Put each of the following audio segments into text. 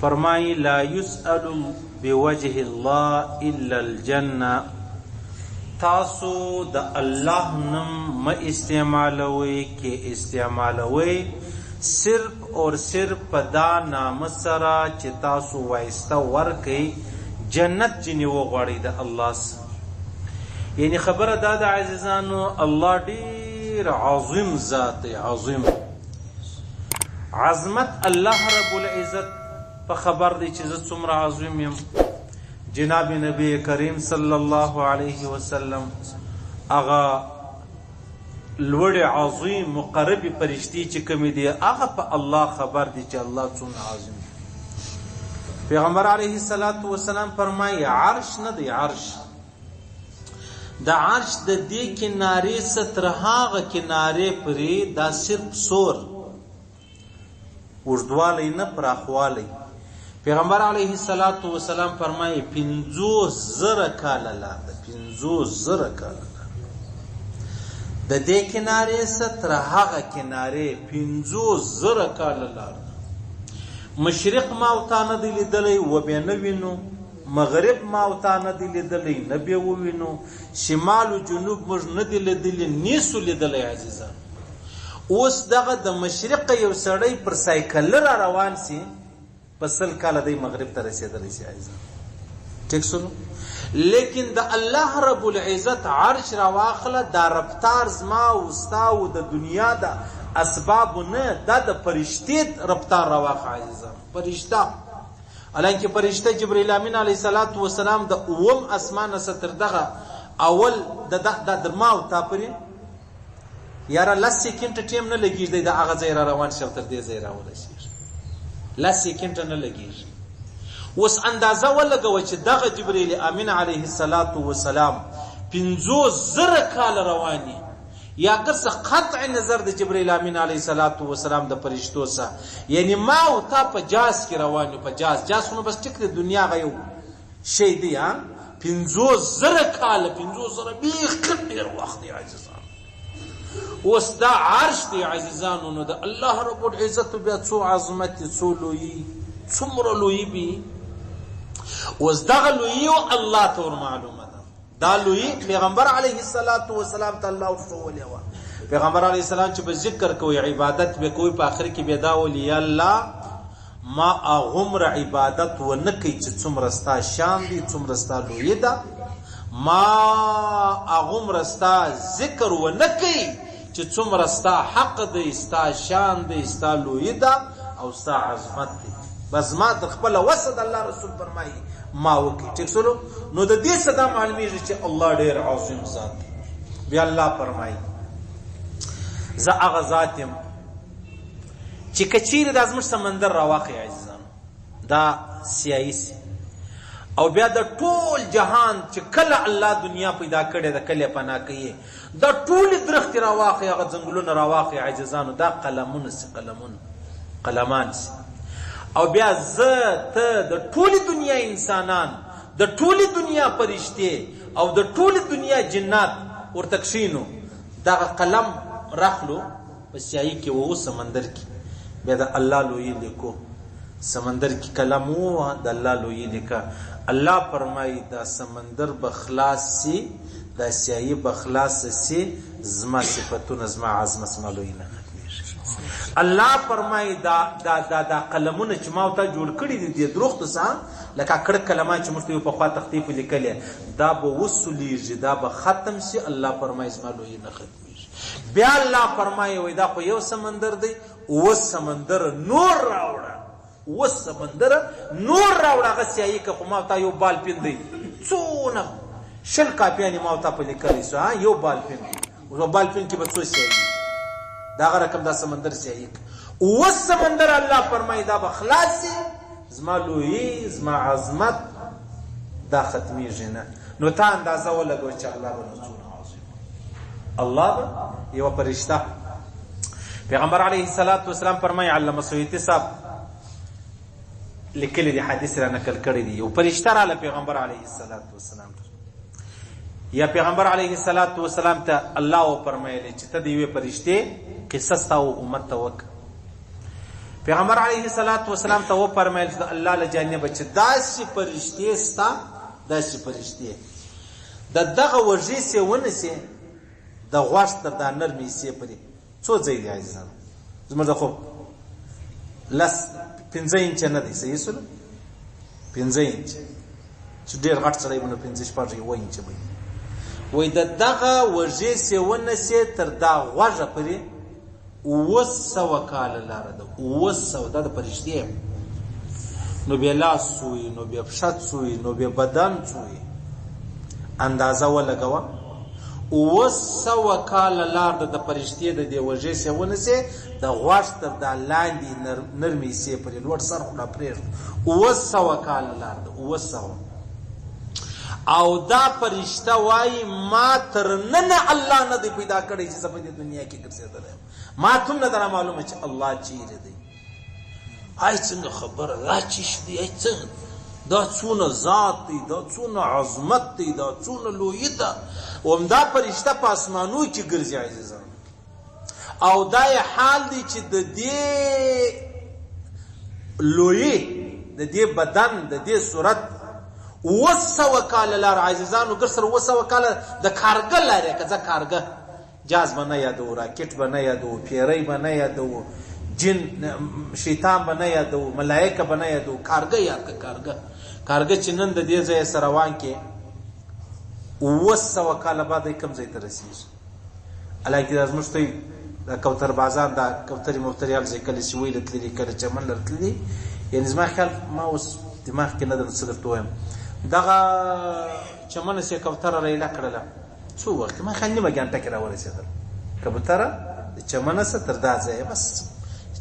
فرمائی لا یسأل بوجه الله الا الجنه تاسو د الله نم م استعمالوي کې استعمالوي صرف اور صرف په دا نام سره چې تاسو وایسته ورکي جنت جنې وغواړي د الله سره یعنی خبره دا د عزیزانو الله ډیر عظیم ذات عظیم عظمت الله رب العزت په خبر دی چې زه څومره عظیم یم جناب نبی کریم صلی الله علیه وسلم هغه لوړ عظیم مقرب پرشتي چې کوم دي هغه په الله خبر دي چې الله څومره عظیم پیغمبر علیه الصلاۃ والسلام فرمایي عرش نه دی عرش د عرش د دې کنارې څخه تر هغه کنارې پرې دا صرف سور اوږدوالی نه پراخوالی پیغمبر علیه الصلاۃ والسلام فرمایي 50000 کال لا د 50000 کال د دې کنارې څخه تر هغه کنارې 50000 کال لا مشرق ما او تا نه دی لیدلی و به نه وینو مغرب ما او تا نه دی لیدلی نه به ووینو شمال او جنوب موږ نه دی لیدلی نیسو لیدلی عزیزه اوس دغه د مشرق یو سړی پر سایکل را روان سي په سل کاله دی مغرب ته رسیدلی سي عزیزه ټیک سولو لیکن د الله رب العزت عرش را واخله دا رفتار زما او ستا او د دنیا د اسباب نه دا د فرشتې رفتار را واخله عزیزه فرشتہ حالانکه فرشته جبرائیل امین علیه الصلوة والسلام د اووم اسمان نه څه تر دغه اول د دا درما او تا پرې یاره لس سیکنډ ټیم نه لګیږي د هغه ځای را روان شي تر دې ځای را ورسیږي لس سیکنډ نه لګیږي اوس اندازه ولګوه چې دغه جبرئیل امین علیه السلام پنځوس زره کاله رواني یا که څه قطع نظر د جبرئیل امین علیه صلوات و سلام د فرشتو څخه یعنی ما او تا په جاز کې روان یو په جاز جاز خو نو بس ټیک دی دنیا هغه یو شی دی ها پنځو زره کاله پنځو زره بیخي ډېر وخت دی عزیزان اوس دا عرش دی عزیزانو نو د الله رب العزت بیا څو عظمت څو لویي څومره لویي وي اوس دغه لویي او الله ته ور معلومه دا لوی پیغمبر علیه الصلاۃ والسلام ته الله وښوولې و پیغمبر علیه السلام چې په ذکر کوي عبادت به کوي په اخر کې به دا ولي یا الله ما اغمر عبادت و نه کوي چې څومره ستا شان دي څومره ستا لوی ده ما اغمر ستا ذکر و نه کوي چې څومره ستا حق دی، ستا شان دی، ستا لویی ده او ستا عظمت دی، بس زما تر خپله وسه ده، الله رسول فرمايي، ما وکړي، ټیک شولو، نو د دې څخه دا معلومیږي چې الله ډیر عظیم ذات دی، بیا الله فرمايي، زه هغه ذات یم چې که چیرې دا زموږ سمندر راواخی عزیزانو، دا سیاهي سي او بیا د ټول جهان چې کله الله دنیا پیدا کړې ده کله پناه کوي. دا ټولې درختې راواخی هغه ځنګلونه راواخی عزیزانو دا قلمونه سی قلمونه قلمان سی او بیا زه ته د ټولې دنیا انسانان د ټولې دنیا پرشتې او د ټولې دنیا جنات ورته کښینو دغه قلم راخلو په سیاهی کې وو سمندر کې بیا د الله لویی لیکو سمندر کې کلم ووه د الله لویی لیکه الله فرمایي دا سمندر به خلاص سي دا سیاهی به خلاص سي زما صفتونه زما عظمت زما لویی نه ختمیږي الله فرمایي دا دا دا, دا قلمونه چې ما او تا جوړ کړي دي د دروغ څخه لکه کړه کلمه چې موږ ته په خوا تختې په لیکلې دا به وسولیږي دا به ختم شي الله فرمایي زما لوی نه ختم بیا الله فرمایې وایي دا خو یو سمندر دی اووه سمندره نور راوړه اووه سمندره نور راوړه هغه سیاهي که خو ما تا یو بال پین دی څونه شل کاپیانې ما تا په لیکلی سو یو بال پین دی اوس بال پین کې به څو سیاهي دا هغه رقم دا سمندر سیاهي اووه سمندر الله فرمایي دا به خلاص زما لويي زما عظمت دا ختميږي نه نو تا اندازه ولګوه چې الله به نو څونه عظيم الله به یو فرشته پیغمبر علیه الصلاۃ والسلام فرمای علامه سیوطی صاحب لیکلي دي حدیث را نقل کړی دی یو فرشته را پیغمبر علیه الصلاۃ والسلام یا پیغمبر علیه الصلاۃ والسلام ته الله و فرمایلی چې ته دی وی فرشته قصص تا او امت ته وکړه پیغمبر علیه الصلاۃ والسلام ته و فرمایل چې الله له جانب چې داسې پرشته ستا داسې پرشته د دغه وږي سي ونسي د غوښ تر دا نرمي سي پرې څو ځای دی عزیزان زموږ خو لس پنځه انچ نه دی صحیح سره پنځه انچ چې ډېر غټ سړی ونه پنځه شپږ یو انچ وي وای د دغه وږي سي ونسي تر دا غوږه پرې اووه سوه کاله لاره ده اووه سوه دا د پرشتي یم نو بې لاس څوی نو بې پښه څوی نو بې بدن څوی اندازه ولګوه اووه سوه کاله لار ده د پرشتې د دې وږې سې ونسې د غوږ تر دا لاندې نر نرمې سې پرې لوړ سر خو لا پرېږده اووه سوه کاله لار ده اووه سوه او دا پرشته وایي ما تر ننه الله نه دی پیدا کړی چې زه په دې دنیا کې رسېدلی یم ماته هم نه ده رامعلومه چې الله چیرې دی آی څنګه خبره دا چیش دی آی څنګه دا څونه ذات دی دا څونه عظمت دی دا څونه لوی ده همدا فرشته په اسمانو کې ګرځي عزیزان او دا حال دی چې د دې لوی د دې بدن د دې صورت وسو کال لار عزیزانو ګر سره وسو کال د کارګه لارې کزه کارګه جاز به نه یادوو، راکټ به نه یادوو، پیری به نه یادوو، جن، شیطان به نه یادوو، ملایکه به نه یادوو، کارګه یاد کړه کارګه، کارګه چې نن د دې ځایه څه روان کې اووه سوه کاله بعد کوم ځای ته رسیږي الکه دا زموږ ته دا کوتر بازان دا کوترې موترې هر ځای کله چې ویل تللي کله چمن لر تللي یعنې زما خیال ما اوس دماغ کې نه درم څه درته وایم دغه چمن سې کوتره ریله کړله څو وخت ما خان نیمه ګنټه کې راورسېدل کبوتره د چمنه سه تر دا ځایه بس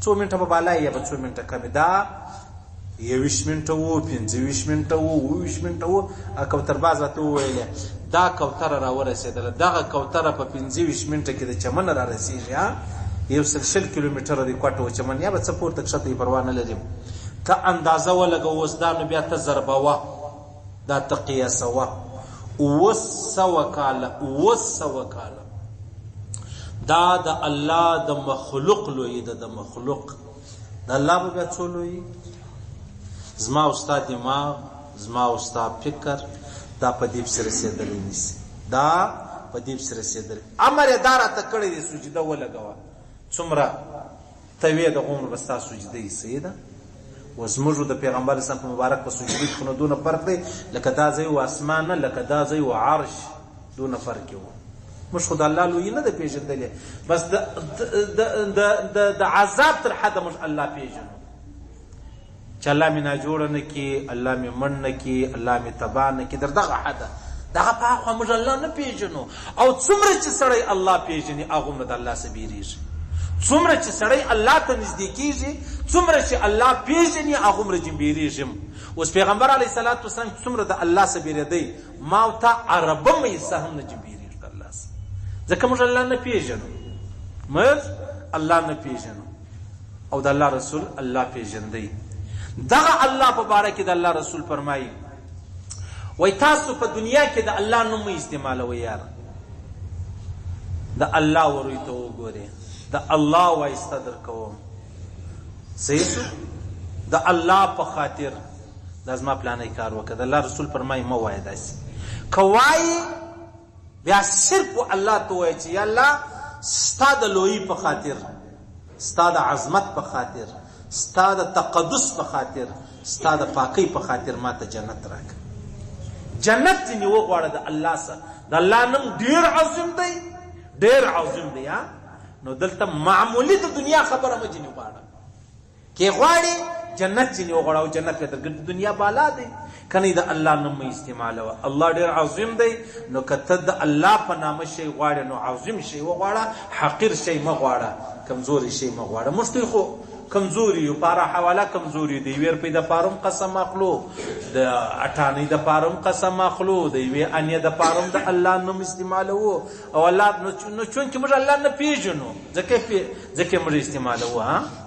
څو منټه به بالا یا به څو منټه کمې دا یویش منټه وو پنځه ویش منټه وو اوویش منټه وو کوتر باز راته وویل دا کوتره را ورسېدله دغه کوتره په پنځه ویش منټه کې د چمن را رسېږي یو سل شل کیلومتره دی کوټه و چمن یا به څه پورته کښته یې پروا نه لري ته اندازه ولګه اوس دا نو بیا ته ضربوه دا تقیه سوه اووه سوه کاله اووه سوه کاله دا د الله د مخلوق لوی ده د مخلوق د الله به بیا څو لوی زما او ستا دماغ زما او ستا فکر دا په دې پسې رسېدلی نیسي دا په دې پسې رسېدلی امر یې دا راته کړی دی سجده ولګوه څومره توې د غومر به ستا سجده یې صحیح ده و زموږ د پیغمبر اسلام په مبارک په سجده کې نو دونه فرق دی لکه دا ځای او اسمان نه لکه دا ځای او عرش دونه فرق یو موږ خو د الله لوی نه د پیژندلې بس د د د د عذاب تر حد موږ الله پیژنو چې الله مې ناجوړه نه کړي، الله مې مړ نه کړي، الله مې تباه نه کړي، تر دغه حده. دغه په هاخوا موږ الله نه پېژنو او څومره چې سړی الله پېژني، هغومره د الله څخه بېرېږي. څومره چې سړی الله ته نږدې کېږي، څومره چې الله پېژني، هغومره جې بېرېږي هم. اوس پېغمبر علیه الصلوة والسلام چې څومره د الله څخه بېرېدی، ما او تا عربم حصه هم نه جې بېرېږي د الله څخه، ځکه موږ الله نه پېژنو. موږ الله نه پېژنو. او د الله رسول الله پېژندی دغه الله په باره کې د الله رسول فرمایي وای تاسو په دنیا کې د الله نوم استعمالوي یار د الله وروي ته وګوري د الله وایسته درکوم صحیح شو د الله په خاطر دا زما پلانې کار وکړه د الله رسول فرمایي مو وای داسې کوي بیا صرف الله ته ووایه چې یا الله ستا د لویی په خاطر، ستا د عظمت په خاطر، ستا د تقدس په خاطر، ستا د پاکۍ په خاطر ماته جنت راکړه. جنت ځینې وغواړه د الله سره. د الله نوم ډېر عظیم دی، ډېر عظیم دی ها نو دلته معمولي د دنیا خبره مه ځینې غواړه. که غواړې جنت ځینې وغواړه او جنت به درګرځي دنیا بالا دی که نه د الله نوم مه استعمالوه الله ډېر عظیم دی نو که ته د الله په نامه شی غواړې نو عظیم شی وغواړه حقیر شی مه غواړه کمزوری شی مه غواړه موږ ټول خو کمزوري یو پاره حواله کمزوري دی ویر په د پاروم قسم اخلو د اټانی د پاروم قسم اخلو دی وی ان د پاروم د الله نوم استعمالو او الله نو چون چې موږ الله نه پیژنو ځکه ځکه موږ استعمالو ها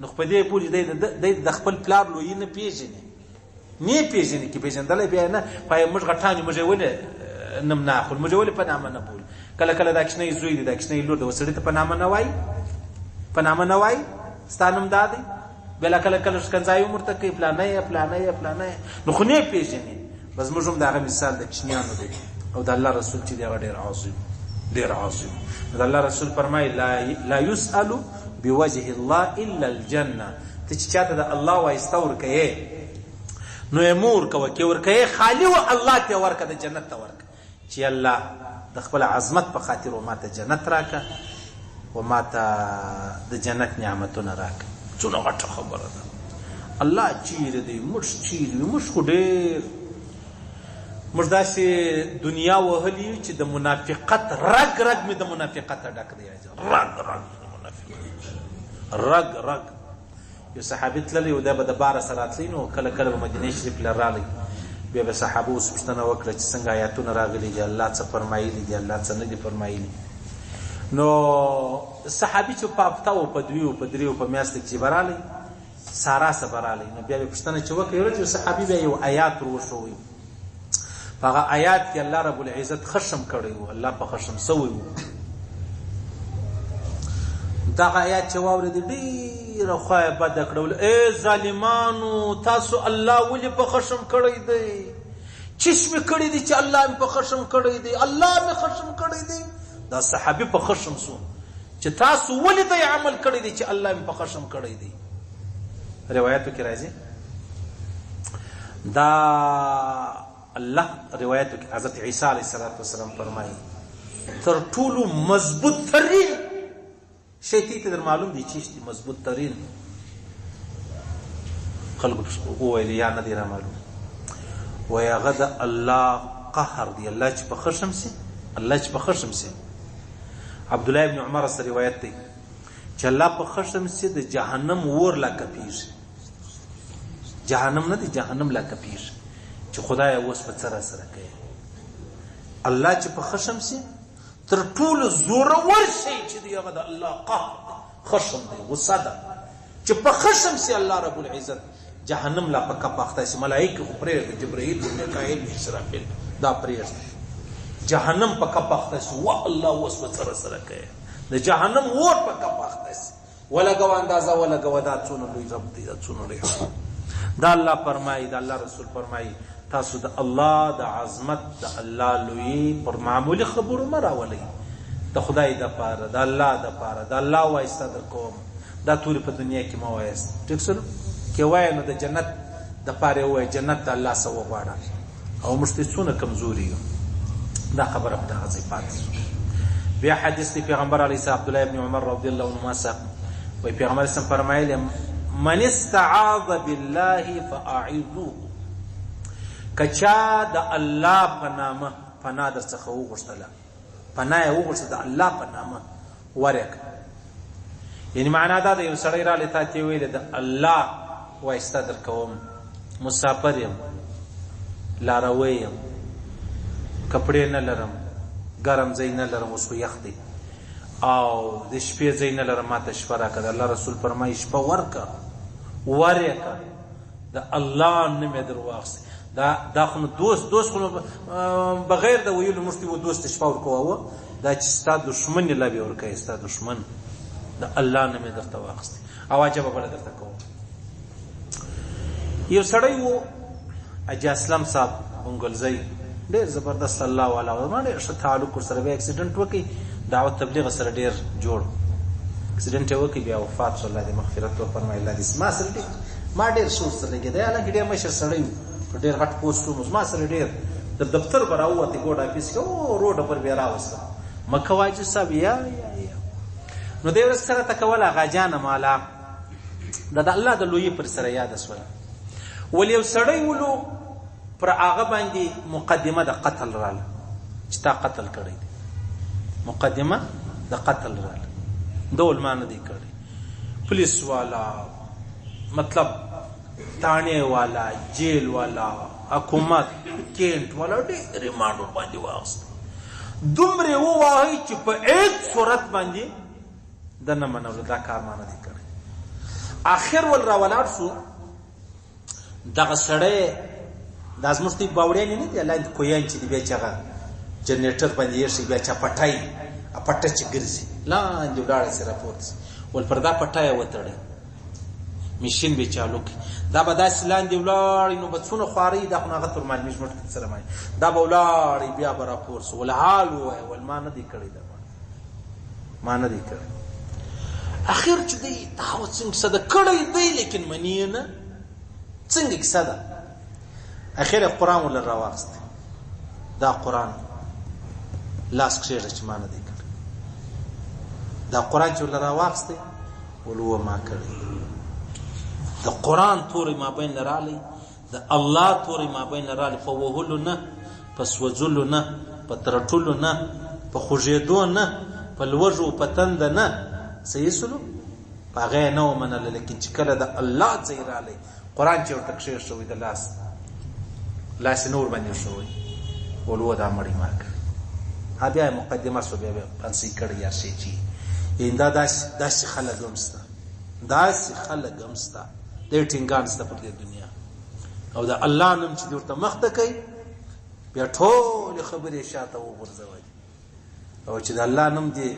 نو خو په دې پوری دی د دی د خپل پلار لوی نه پیژني نه پیژني کې پیژندل بیا نه پای موږ غټانی موږ ولې نم نه خپل موږ ولې په نامه نه بول کله کله دا کښنه زوی دی دا کښنه لور د وسړی ته په نامه نه وای په نامه نه وای ستانم دادی بل کله کله څنګه یو مرته کې پلانې پلانې پلانې نو خو نه پیژني بس موږ هم د هغه مثال د چنیانو دی او د الله رسول چې دی هغه ډېر عظیم ډېر عظیم د الله رسول فرمایي لا لا یسأل بوجه الله الا الجنه ته چې چاته د الله وایسته ورکوې نو یې مو ورکوه کې ورکوې خالي و الله ته ورکه د جنت ته ورکه چی الله د خپل عظمت په خاطر و ماته جنت راکه و ماته د جنت نعمتونه راکه څونه غټه خبره ده الله چیرې دی موږ چیرې یو موږ خو ډېر موږ داسې دنیا وهلي یو چې د منافقت رګ رګ مې د منافقته ډک دی رګ رګ د منافقت رګ رګ یو صحابي تللی و، دی به د باره سره راتلی، نو کله کله به مدینې شریفې له رالی، بیا به یې صحابه وو پوښتنه وکړه چې څنګه آیاتونه راغلي دي، الله څه فرمایلي دي، الله څه نه دي فرمایلي، نو صحابي چې په هفته و، په دوی و، په درې و، په میاشت کې چې به رالی، سارا سه به رالی، نو بیا به یې پوښتنه چې وکړه، یو ورځ یو صحابي بیا یو آیات ور وښووی، په هغه آیات کې الله رب العزت خشم کړی وو الله په خشم سوی وو دا آیات چې واورې دي ډیر خو بد کړول اے ظالمانو تاسو الله ولې په خشم کړی دی چشم کړی دی چې الله په خشم کړی دی الله په خشم کړی دی دا صحابي په خشم سو چې تاسو ولې د عمل کړی دی چې الله په خشم کړی دی روایتو کې راځي دا الله روایت کې حضرت عیسی علیه السلام فرمایي تر ټولو مضبوط ترین شی ته در معلوم دي چې شتي مضبوط ترین خلق وویل یا نه دی را معلوم و یا غد الله قهر دی الله چې په خشم سي الله چې په خشم سي عبد الله ابن عمر سره روایت دی چې الله په خشم سي د جهنم ور لا کپیږي جهنم نه دی جهنم لا کپیر چې خدای اوس په سره سره کوي الله چې په خشم سي تر ټولو زور ور شي چې دی هغه د الله قهر خشم دی غصه ده چې په خشم سي الله رب العزت جهنم لا پکا پخته سي ملائکه خو پرې د جبرائیل او میکائیل اسرافیل دا پرې جهنم پکا پخته سي وا الله اوس په سره سره کوي د جهنم ور پکا پخته سي ولګوه اندازه ولګوه دا څونه لوی رب دی دا څونه لوی دا الله فرمایي دا الله رسول فرمایي تاسو د الله د عظمت د الله لوی پر معمولی خبرو مه راولئ د خدای د پاره د الله د پاره د الله وایسته در کوم دا تورې په دنیا کې مه وایست ټیک سره کې وای نو د جنت د پاره وای جنت د الله سره وغواړه او موږ ترې څونه کمزوري یو دا خبره په دغه ځای پاتې شو بیا حدیث دی پیغمبر علیه السلام عبدالله ابن عمر رضی الله عنهما څخه وایي پیغمبر اسلام فرمایلی من استعاذ بالله فاعذوه کچا د الله په نامه پناه در څخه وغوښتله پناه یې وغوښته د الله په نامه ورې کړه یعنی معنا دا ده یو سړی رالی تا ته ویل د الله وایسته در کوم مسافر یم لاروی یم کپړې نه لرم ګرم ځای نه لرم اوس خو یخ دی او د شپې ځای نه لرم ماته شپه راکړه د الله رسول فرمایي شپه ورکه ورې کړه د الله نوم یې درواخست دا دا خو نو دوست دوست خو بغیر د ویلو مخکې و دوست شپه ورکوه دا چې ستا دښمن لا به ورکوي ستا دښمن د الله نوم یې درته واخست او عجبه بله درته کوم یو سړی وو اجي اسلم صاحب بنګلزی ډیر زبردست الله والا و ما ډیر ښه تعلق سره به اکسیډنټ وکي دعوت تبلیغ سره ډیر جوړ اکسیډنټ وکي بیا وفات شو الله دې مغفرت وکړي الله دې سما سره ما ډیر سوچ ته لګیدای حالانکه ډیر مشر سړی و په ډیر غټ پوسټ و ما سره ډیر د دفتر به راووتې ګوډ آفیس کې او روډه پر بیا راوسته مکه واجب صاحب یا یا یا نو دی ورځ سره تکول هغه جان مالا د د الله د لوی پر سره یاد سول ول یو سړی ولو پر هغه باندې مقدمه د قتل رااله چې تا قتل کړی مقدمه د قتل رااله ډول مان دی کړی پولیس والا مطلب تاڼې والا جیل والا حکومت کینټ والا ډېر ریمانډ ور باندې واخست دومره وواهي چې په هیڅ صورت باندې د نه منلو دا کار مانه دي کړی اخر ول راولاړ سو دغه سړی دا زموږ تی باوړیان نه دي لاندې کویان چې دی بیا چې هغه جنریټر باندې یې شي بیا چې پټای پټه چې ګرځي لاندې ولاړه سي راپورته سي ول پر دا پټای وتړي ماشين به چالو کی دا به داس لاندې ولاړ نو بچونه خواري دا خو هغه تر مال مشمټ سره مای دا به ولاړ بیا به راپور سو ول حال وای ول ما نه دی کړی دا ما نه دی کړی اخر چې دی دعوه څنګه کیسه ده کړی دی لیکن منی یې نه څنګه کیسه ده اخر قرآن ولر راواخست دا قرآن لاس کښېږده چې ما نه دی کړی دا قرآن چې ولر راواخست ولو ما کړی د قرآن تورې ما بین رالی د الله توری مابین رالی په وهلو نه په سوځلو نه په ترټلو نه په خوږېدو نه په لوږو په تنده نه څه یې سلو په هغه یې نه ومنله لیکن چې کله د الله ځای رالی قرآن چې ورته کښېښوی د لاس لاس یې نه ورباندې ایښوی ولو دا مړی مړ کړ بیا یې مقدمه سو بیا یې پنسۍ کړی یا شی چې یعنې دا داسې داسې خلک هم سته داسې خلک هم سته د ټینګان ست پر دې دنیا او د الله نوم چې ورته مخ ته کوي بیا ټول خبرې شاته وغورځوي او چې د الله نوم دې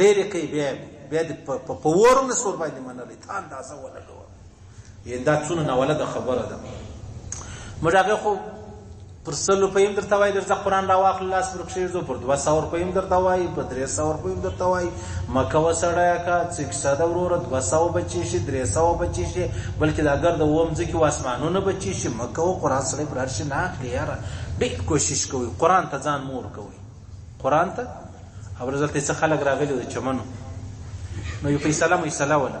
لری کوي بیا بیا په پورو نه سور باندې منلې تان دا څه ولګو یې دا څونه نه ولده خبره ده مړه خو پر سل روپۍ هم درته وايي درځه قرآن راواخله لاس پر کښېږدو پر دوه سوه روپۍ هم درته وايي په درې سوه روپۍ هم درته وايي مه کوه سړیه که څه کیسه ده وروره دوه سوه به چی شي درې سوه به چی شي بلکې دا ګرده و مځکې و اسمانونه به چی شي مه کوه قرآن سړی پر هر شي نه اخلي یاره ډېر کوشش کوئ قرآن ته ځان مور کوئ قرآن ته او دلته څه خلک راغلي د چمنو نو یو فیصله میصله وله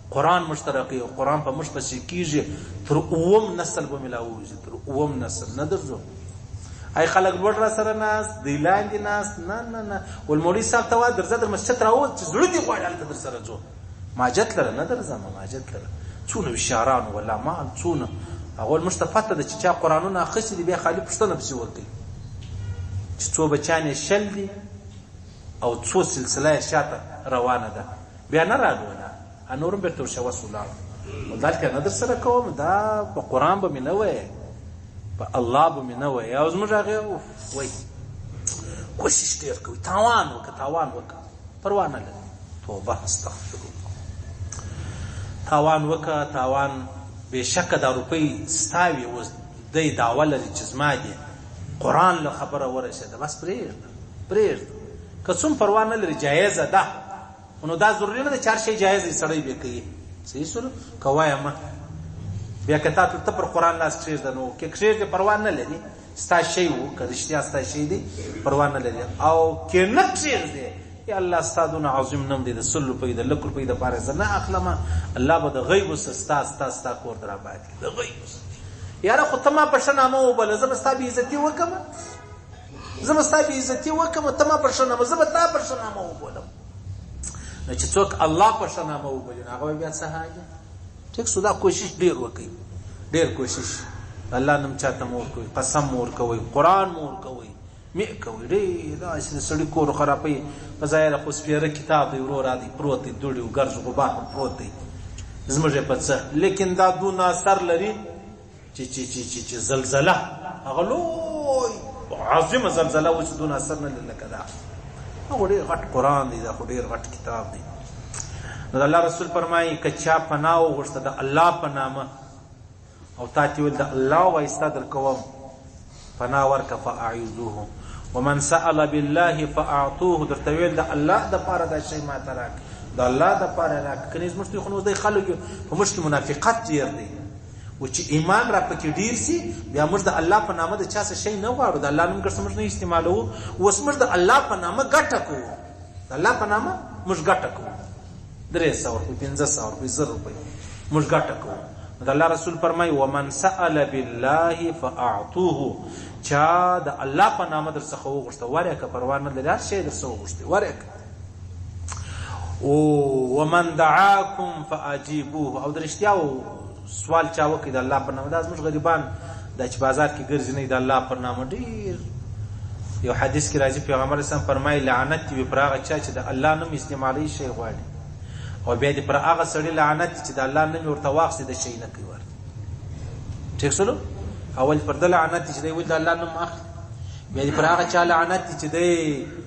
قران موږ ته راکوي او قران په موږ پسې کیږي تر اووم نسل به مې لا ووځي تر اووم نسل نه درځو اي خلک لوړ را سره ناس دی لاندې ناس نه نه نه ول مولوي صاحب ته وا درځه در مسجد راووت چې زړه دې غواړي هلته در سره ځو ماجت لره نه درځم ماجت لره څونه هوښیاران ولا مال څونه هغه موږ ته پته ده چې چا قرانونه اخیستي دي بیا خالي پوښتنه پسې وکړي چې څو بچیان یې شل دي او څو سلسله یې شاته روانه ده بیا نه راغله دا انور هم بیرته ورشه وس ولاړ دلته نه در سره کوم دا په قران به مې نه وای په الله به مې نه وای او زموږ هغه وای کوشش ډیر کوي تاوان وکړه تاوان وکړه پروا نه لري توبه استغفر الله تاوان وکړه تاوان بېشکه دا روپۍ ستا وي اوس دی دعوه لري چې زما دي قرآن له خبره ورسېده بس پرېږده پرېږده که څوم پروا نه لري جایزه ده خو نو دا ضروري نه ده چې هر شی جایز وي سړی بې کوي صحیح شول که وایه مه بیا که تا ته پر قرآن لاس کښېږده نو که کښېږدې پروا نه لري ستا شی و که رښتیا ستا شی دی پروا نه لري او که نه کښېږدې یا الله ستا دونه عظیم نوم دی د سل روپۍ د لک روپۍ دپاره زه نه اخلم الله به د غیبو څه ستا ستا ستا کور ته راباد کړي د غیبو څه یاره خو ته ما په ښه نامه وبله زه به ستا بېعزتي وکړم زه به ستا بې عزتي وکړم ته ما په ښه نامه زه به تا په ښه نامه وبولم نو چې څوک الله په ښه نامه وبولي نو هغه بیا څه حال دی ټیک سو دا کوشش ډیر وکړي ډیر کوشش الله نوم چاته مور کوي قسم مور کوي قران مور کوي مې کوي ډیر دا چې سړی کور خرابې په ځای له خو سپیره کتاب دی ورو را دی پروت دی دوړي او ګرځ غبار پروت دی زموږ په څه لیکن دا دو ناصر لري چې چې چې چې چې زلزله هغه لوی عظیمه زلزله و چې دون اثر نه لري لکه دا هغه ډېر غټ قرآن دی دا خو ډېر غټ کتاب دی نو الله رسول فرمایي که چا پناه وغوښته د الله په نامه او تا ته ویل د الله وایستا درکوم پناه ورکه فاعذوهم ومن سأل بالله فاعطوه درته ویل د الله د پاره دا شی ما تراک د الله د پاره راک کنيز مشتي خو نو د خلکو په مشکل منافقت تیر دی و چې ایمان را پکې ډیر سي بیا موږ د الله په نامه د چا څه شي نه غواړو د الله نوم ګرځم نه استعمالو اوس موږ د الله په نامه ګټه کوو د الله په نامه موږ ګټه کوو درې سوه روپۍ، پنځه سوه روپۍ، زر روپۍ موږ ګټه کوو، نو د الله رسول فرمايي، ومن سأل بالله فأعطوه، چا د الله په نامه درڅخه وغوښته ورېکه، پروا نه لري هر شی یې درڅخه وغوښتی ورېکه، ومن دعاکم فأجيبوه، او د رښتياو. سوال چا وکړي د الله په نامه دا زموږ غریبان دا چې بازار کې ګرځي نه د الله په نامه ډیر یو حدیث کې راځي پیغمبر اسلام فرمایي لعنت وي پر هغه چا چې د الله نوم استعمالي شي غواړي او بیا دې پر هغه سړي لعنت چې د الله نوم ورته واخلي د شي نه کوي ورته ټیک سره اول پر د لعنت چې دی ول د الله نوم اخلي بیا دې پر هغه چا لعنت چې دی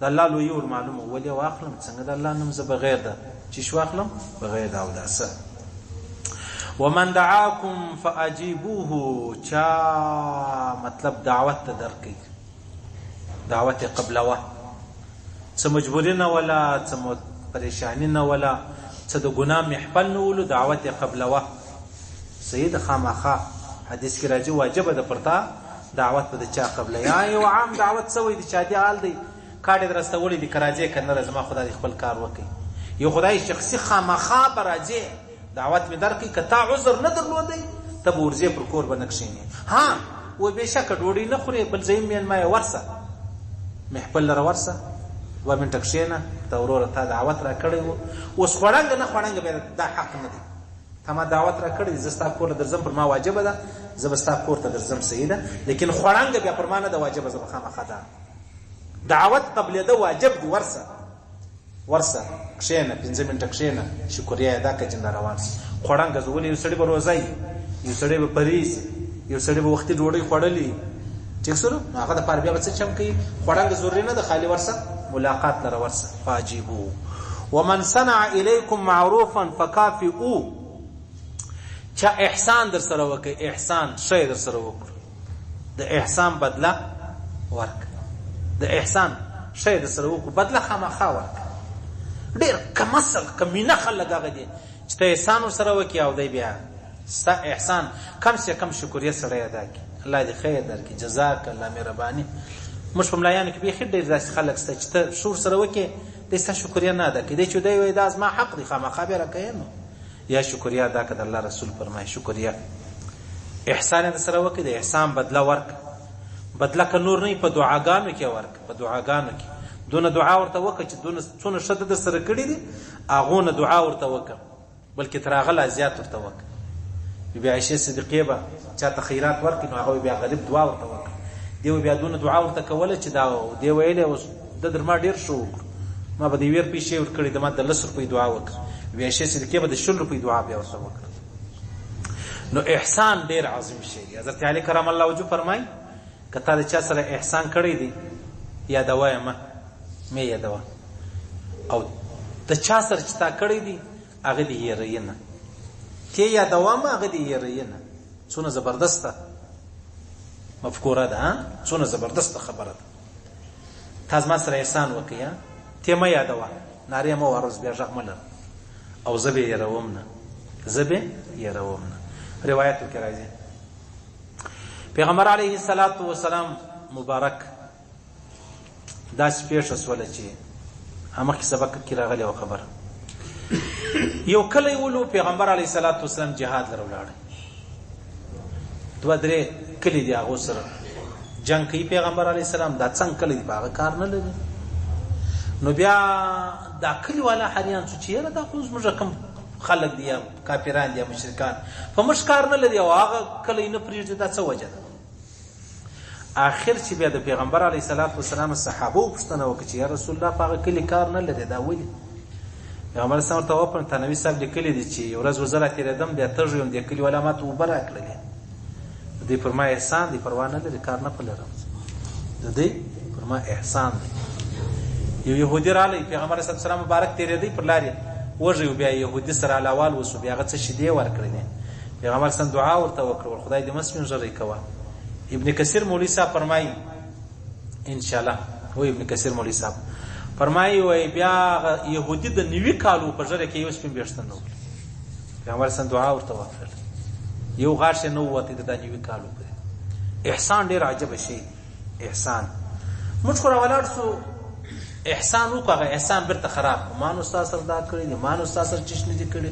د الله لويي ور معلومه ولې واخلم څنګه د الله نوم زه بغیر ده چې شو اخلم بغیر دا او داسه ومن دعاکم فاجیبوه چا مطلب دعوت ته درکې دعوت قبلوه څه مجبوری نه ولا څه پریشانی نه ولا څه د ګناه محفل نه ولو دعوت قبلوه سید خامخه حدیث کې راځي واجب ده پرتا دعوت به د چا قبله یا یو عام دعوت سوی دی چا دی حال دی کاډې در استولی دی که راځې که نه زما خدا دی خپل کار وکړي یو خدای شخصي خامخا به راځې دعوت مې درکړي که تا عذر نه درلودی ته به ورځې پر کور به نه کښېنې ها و بېشکه ډوډۍ نه خورې بل ځای مېلمه یې ورسه محفل لره ورسه دوه منټه کښېنه ته وروره تا دعوت راکړی و اوس خوړنګ نه خوړنګ بیا دا حق نه دی تا ما دعوت راکړی دی زه ستا کور له درځم پر ما واجبه ده زه به ستا کور ته درځم صحیح ده لیکن خوړانګه بیا پر ما نه ده واجبه زه به خامخا دا دعوت قبلېده واجب دی ورسه ورسه کښېنه پنځه منټه کښېنه شکریا یې ادا کړه جن را روان سي خوړانګه زه ولې یو سړی به روزی یو سړی به پریز یو سړی به وختي ډوډۍ خوړلې ټیک سره هغه د پاره بیا به څه چم کوي خوړانګه ضروري نه ده خالي ورسه ملاقات لره ورسه فاجبو ومن صنع الیکم معروفا فکافئو چا احسان در سره وکړي احسان ښه در سره وکړي د احسان بدله ورکړي د احسان ښه در سره وکړي بدله خامخا ورکړي ډېر کم اصل کمینه خلک هغه دي چې ته احسان ورسره وکړي او دی بیا ستا احسان کم سه کم شکریه سړی ادا کی الله دی خیر درکی جزاک الله مهربانی موږ په ملایانو کی بیخی ډیر داسی خلک سته چی ته ښه ورسره وکی دی ستا شکریه نه ادا کوی دی چی دی وایی دا زما حق دی خامخا به راکوی نو یا شکریه ادا که د الله رسول فرمای شکریه احسان د سره وکی د احسان بدله ورک بدله که نور نه په دعاګانو کی ورک په دعاګانو کی دونه دعا ورته وکړه چې دونه څونه ښه د سره کړی دي هغه نه دعا ورته وکړه بلکې تر هغه لا زیات ورته وکړه. بي بي عائشې صدیقې به چا ته خیرات ورکړ نو هغه به بیا غریب دعا ورته وکړه. دې به بیا دونه دعا ورته کوله چې دا او دې ویلې اوس ده در ما ډېر ښه وکړو. ما به د یوې روپۍ شی ورکړی ده ما د لس روپۍ دعا وکړه. بي بي عائشې صدیقې به د شل روپۍ دعا بیا ورته وکړه. نو احسان ډېر عظیم شی دی. حضرت علي کرم الله وجهه فرمایي، که تا د چا سره احسان کړی دی یادوه یې مه، مه یې یادوه او د چا سره چې تا کړی دی، هغه دې هېرینه ته یادوم هغه دې هېرینه څونه زبردسته مفکوره ده څونه زبردسته خبره ده تاسو ما سره احسان وکیا ته ما یادوه ناره مو ورز بیا ژغ مله او زه به یې روم نه زه به یې روم نه روایتو کې راځي پیغمبر علیه الصلاۃ والسلام مبارک داسې پېښه شوله چې مخکې سبق کې راغلی و خبر یو کلی ولو پیغمبر علیه الصلاۃ والسلام جهاد لره ولاړ دوه درې کلی دی هغه سره جنگ کوي پیغمبر علیه السلام دا څنګه کلی دی هغه کار نه لري نو بیا دا کلی والا حریان څه چیرې دا خو زموږ کم خلک دي کافران دي مشرکان په مشکار نه لري او هغه کلی نه پریږدي دا څه وجه ده اخر چې بیا د پیغمبر علیه الصلاة والسلام صحابه پوښتنه وکړه چې یا رسول الله په هغه کلي کار نه لري دا ولې پیغمبر صلی الله علیه وسلم تنوی صاحب لیکلی دی چې یو ورځ وزرا تیرېدم بیا تږی یم د کلي علامات اوبه راکړلې دوی پر ما احسان دی پروا نه لري کار نه په لرم د دوی پر ما احسان دی یو یهودي رالی پیغمبر صلی الله علیه وسلم مبارک تیرېدی پر لارې وږی بیا یهودي سره علاوال وسو بیا هغه څه شیدې ورکړلې پیغمبر صم دعا ورته وکړه ول خدای دې مسمین ژری کوه ابن کثیر مولوی صاحب فرمایي ان شاء الله هو ابن کثیر مولوی صاحب فرمایي وای بیا يهودي د نیوي کالو په ژره کې یو سپین بیرشتن نو پیغمبر صم دعا ورته وکړه یو غاښ نه وته د نیوي کالو احسان ډیر عجب شي احسان موږ خو راولاړ سو احسان وکړه هغه احسان بیرته خراب کړ ما نو ستا سره دا کړی دی ما نو ستا سره چشنې دي کړي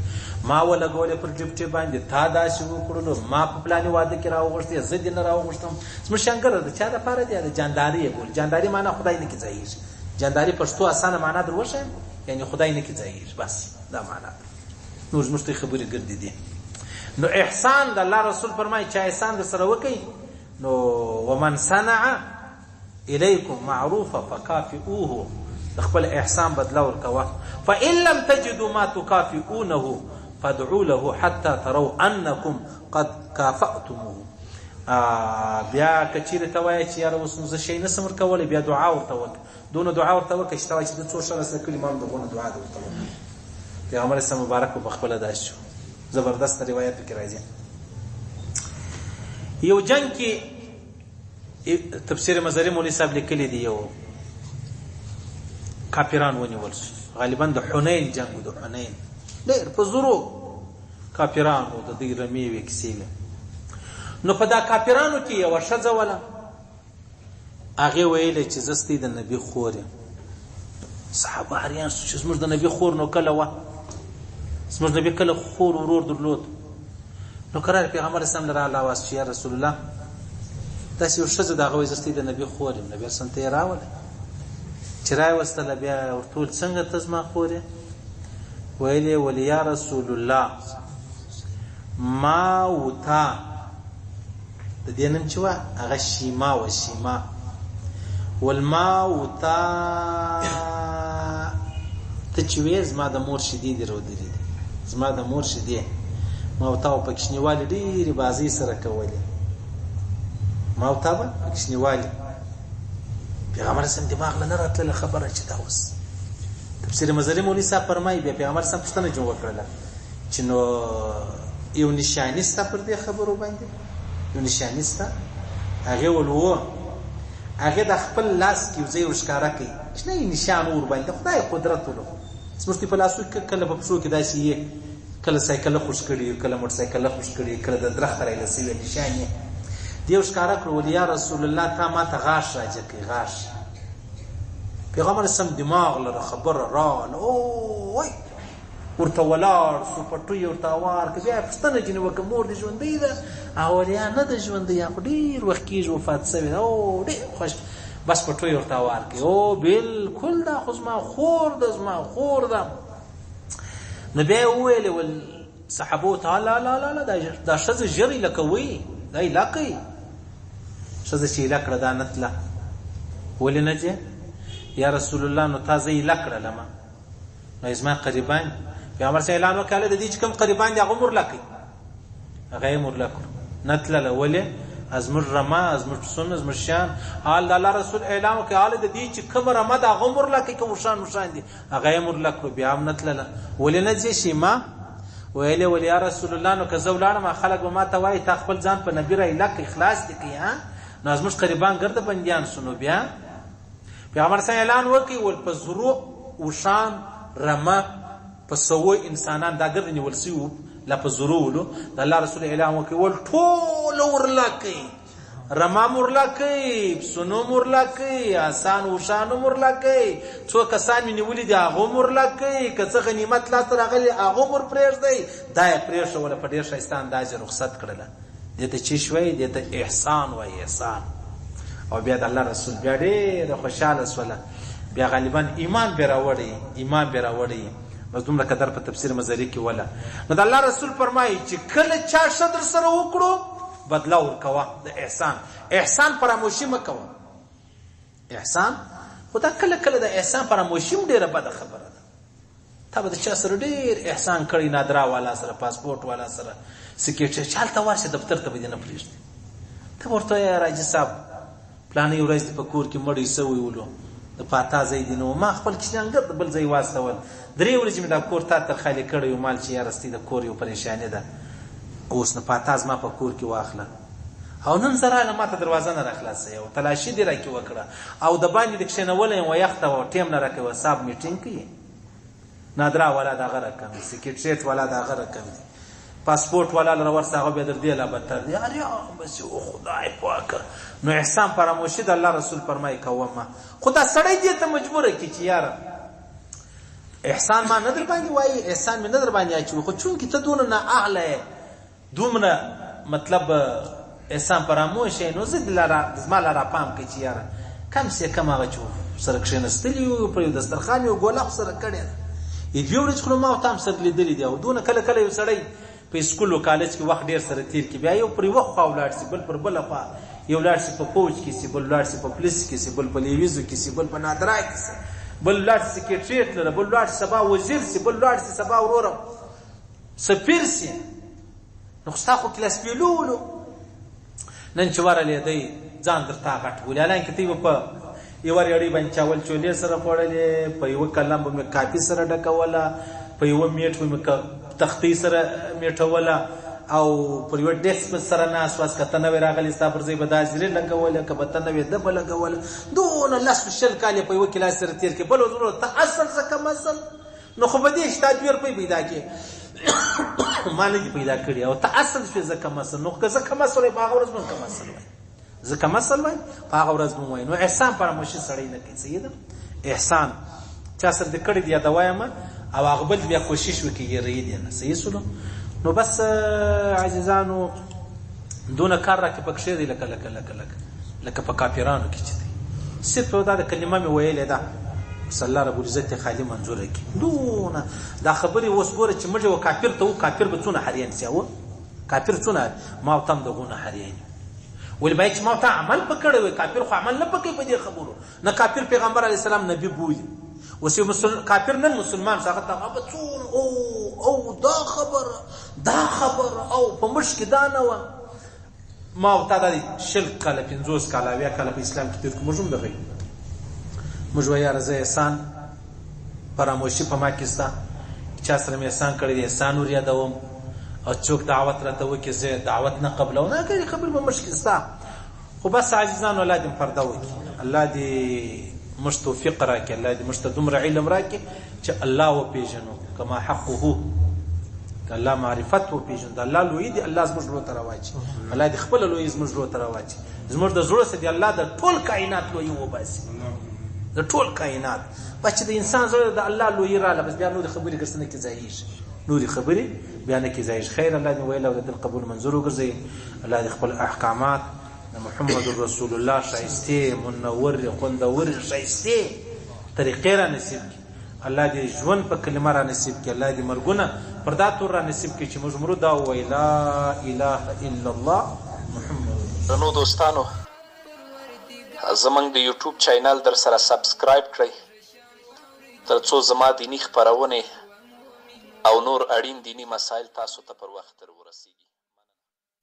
ما ولګولې پر ډیپټې باندې تا داسې وکړلو ما په پلاني واده کې راوغوښتې زه دې نه راوغوښتم زموږ شنګله د چا دپاره دی د جانداري یې بولي جانداري معنا خدای نه کې ځایږي جانداري پښتو اسانه معنا در وښیم یعنی خدای نه کې ځایږي بس دا معنا ده نور زموږ ته خبرې ګردې دي نو احسان د الله رسول فرمایي چې احسان در سره وکړي نو ومن صنع الیکم معروفا فکافئوه د خپل احسان بدله ورکوه فان لم تجدوا ما تکافئونه فادعوا له حتى تروا انکم قد کافئتموه بیا کچیر ته وای چې یاره اوس زه شي نسم ورکول بیا دعا ورته وک دونه دعا ورته وک چې تا چې د څو شل سره کلمه هم دغه دعا ورته وک پیغمبر سم مبارک په خپل داسې زبردست روایت پکې راځي یو جنگ کې تفسیر مزری مولوی صاحب لیکلی دی یو کاپیران ونیول شو غالبا د حنین جنگ د حنین ډېر په زورو کاپیران د دې رمې وکسیل نو په دا کاپیرانو کې یو شذ ولا هغې ویلې چې زه ستۍ د نبي خور یم صحابه حریان شو چې زموږ د نبي خور نو کله وه زموږ نبي کله خور ورور درلود نو قرار پیغمبر اسلام لره الله واس چې یا رسول الله داسې یو ښځه د هغوی زستې د نبي خور یم نبي اسلام ته یې راوله چې رای وستله بیا ورتول څنګه ته زما خور یې ویلې ولې یا رسول الله ما وتا د دې نوم چې وه هغه شیما وه شیما ولما وتا ته چې وې زما د مور شیدې دې رودلې دي زما د مور شیدې ما او تا په کښنیوالي ډېرې بازۍ سره کولې ما او تا به په کښنیوالي پیغمبر سم دماغ له نه راتله خبره چې دا اوس تفسیر مزری مولوی صاحب فرمایي بیا پیغمبر سم پښتنه جوړ کړله چې نو یو نشانی شته پر دې خبرو باندې یو نشانی شته هغه ولوو هغه د خپل لاس کې یو ځای ورښکاره کوي چې نه نشان ور باندې خدای قدرت ولو زموږ په لاسو کې کله په پښو کې داسې یې کله سایکل خوش کړی کله موټر سایکل خوش کړی کله د درخت راي لسوي نشان یې دیو ښکارا کړو یا رسول الله تا ما ته غاښ راځي کې غاښ پیغمبر سم دماغ لره خبر را او وای ورته ولاړ سو پټوی ورته اوار که بیا پوښتنه جنې وکړه مور دې ژوندۍ ده اولیا نه ده ژوندۍ خو ډېر وخت کېږي وفات سوې ده او ډېر خوش بس پټوی ورته اوار کړي او بلکل دا خو زما خور ده زما خور ده نو بیا یې وویلې ول صحابو ته لا لا لا دا ښځه ژر ایله کوئ دا ایله کوي ښځه چې ایله کړه دا نه تله ولې نه ځې یا رسول الله نو تا زه ایله کړلمه نو زما قریبان دي پیغمبر صلی الله علیه و کاله د دې چې کوم قریبان دي هغه مرلا کوي هغه یې مرلا کړ نه تلله ولې ازمر رما ازمر پسونه ازمر شان آل د الله رسول اعلان وکړ آل د دې چې کوم رما د هغه مرلا کوي کوم شان شان دي هغه یې مرلا کړ بیا هم نه تلله ولې نه ځي شي ما ویلې ولې یا رسول الله نو که زه ولاړم خلک به ما ته وایي تا خپل ځان په نبی را لک اخلاص دي کوي ها نو ازمر قریبان ګرد بندیان سنو بیا پیغمبر صلی اعلان وکړ ول په زرو اوښان رمه په سوو انسانان دا ګرد نیول سی وو لا په زرو ولو د الله رسول اعلان وکړ ول ټول ورلا کوي رما مرلا کوي سونو مرلا کوي آسان وشانو مرلا کوي څو کسان مې نیولې دي هغه مرلا کوي که څه غنیمت لا تر غلي هغه مر پرېږ دی دا یې پرېښه ولا په ډېر شایسته انداز رخصت کړله دې ته چيش وايي دې ته احسان وايي احسان او بیا د الله رسول بیا ډېر خوشاله سوله بیا غالبا ایمان به راوړي ایمان به راوړي بس دومره قدر په تفسیر مزری کې ولا نو د الله رسول فرمایي چې کله چا شدر سره وکړو بدلا ورکوا د احسان احسان فراموشي مکوا احسان خو دا کله کله د احسان فراموشي هم ډېره بده خبره ده تا به د چا سره ډېر احسان کړی نادرا والا سره پاسپورټ والا سره سکرټري چې هلته ورشه دفتر ته به دې نه پرېږدي ته به ورته وایې راجي صاحب پلانۍ ورځ دې په کور کې مړی سوی ولو د پاتا ځای دی نو ما خپل کوچنی انګر د بل ځای واستول درې ورځې مې دا کور تا تر خالي کړی و مال چې یاره ستۍ د کور یو پریشاني ده اوس نو پاتا زما په کور کې واخله او نن زه راغلم ماته دروازه نه راخلاصوي او تلاشي دې راکې وکړه او د باندې دې کښېنولی یم ویښته وه ټیم نه راکوي وساب میټینګ کوي نادرا والا دغه رقم دي سیکرټریټ والا دغه رقم دي پاسپورت ولا لره ورسه هغه به در دی لا بدتر دی اره بس او خدای پاک نو احسان فراموشي د الله رسول فرمای کومه خدا سړی دې ته مجبور کی چې یار احسان ما نه در باندې وایي احسان مې نه در باندې اچوي خو چون کې ته دونه نه اهله دومره مطلب احسان فراموش یې نو زه لاره زما لاره پام کوي چې یاره کم سه کم هغه چې سره کښېنستلي یو په یو دسترخوان یو ګوله خو سره کړې ده یوې ورځ خو ما ورته هم سره لیدلي دي او دونه کله کله یو سړی په سکول او کالج کې وخت ډېر سره تېر کړي بیا یو پر یوه خوا ولاړ سي بل پر بله خوا یو لاړ سي په پوج کې سي بل لاړ سي په پولیس کې سي بل په لیویزو کې سي بل په نادرا کې سي بل لاړ سي سیکرټریټ لره بل لاړ سي سبا وزیر سي بل لاړ سي سبا وروره سفیر سي نو خو ستا خو کلاس پیلولو نن چې ورلې دی ځان درته غټ بولي حالانکې ته به په یوه ریړۍ باندې چاول چولې سره خوړلې په یوه قلم به مې کاپي سره ډکوله په یوه میټ به مې تختې سره میټوله او پر یو ډیسک سره ناس واس کته نو راغلی ستا پر ځای به دا زیره لګوله کبه ته نو د بل لګوله دون لس شل کال په یو کلاس سره تیر کې بل ورو ته اصل زکه مسل نو خو به دې شتا پیر پی پیدا کې ما نه دي پیدا کړي او ته اصل شې زه کم اصل نو که زه کم اصل وای په هغه ورځ به کم اصل وای زه کم اصل وای په هغه ورځ به وای نو احسان فراموشي سړی نه کوي سید احسان چا سره دې کړی دی دا وایم او هغه بل بیا کوشش وکړي یې ری دی نه صحیح سلو نو بس عزیزانو دونه کار راکې پکښې دی لکه لکه لکه لکه لکه په کافرانو کې چې دی صرف دا د کلمه مې ویلې ده بس الله رب العزت ته خالی منظور کی دونه دا خبرې اوس ګوره چې موږ یو کافر ته و کافر به څونه حریان سی و کافر څونه ما تم دغونه حریان ولې باید چې ما ته عمل پکړې وي کافر خو عمل نه پکې په دې خبرو نه کافر پیغمبر علیه السلام نبی بولی اوس یو مسلمان کافر نن مسلمان شو هغه ته هغه څون او او دا خبره دا خبره او په مش کې دا نه و ما او تا د شل کاله پنځوس کاله اویا کاله په اسلام کې تیر کوم موږ هم دغه یو موږ وایي یاره زه احسان فراموشي په ما کې سته چا سره مې احسان کړی دی احسان ور یادوم او څوک دعوت راته وکړي زه دعوت نه قبلوم نه کوي خبر به مشکل سته خو بس عزیزانو الله دې پرده وکړي الله دې موږ توفیق راکړي الله دې موږ ته دومره علم راکړي چې الله وپېژنو کما حقه د الله معرفت وپېژنو د الله لوی دی الله زموږ زړه ته راواچي الله دې خپل لوی زموږ زړه ته راواچي زموږ د زړه سره دی الله د ټول کائنات لوی وباسي د ټول کائنات بس چې د انسان زړه د الله لوی رااله بس بیا نور خبرې ګرځنه کې ځایږي نور خبرې بیا نه کې ځایږي خیر الله دې ویل او د قبول منظور وګرځي الله دې خپل احکامات د محمد رسول الله شایسته منور خوندور شایسته طریقې را نصیب کړي الله دې ژوند په کلمه را نصیب کړي الله دې مرګونه پر دا تور را نصیب کړي چې موږ مرو دا وای لا اله الا الله محمد درنو دوستانو زمنګ د یوټیوب چینل در سره سبسکرایب کړئ ترڅو زما دینی خبرونه او نور اړین دینی مسایل تاسو ته پر وخت ورسیږي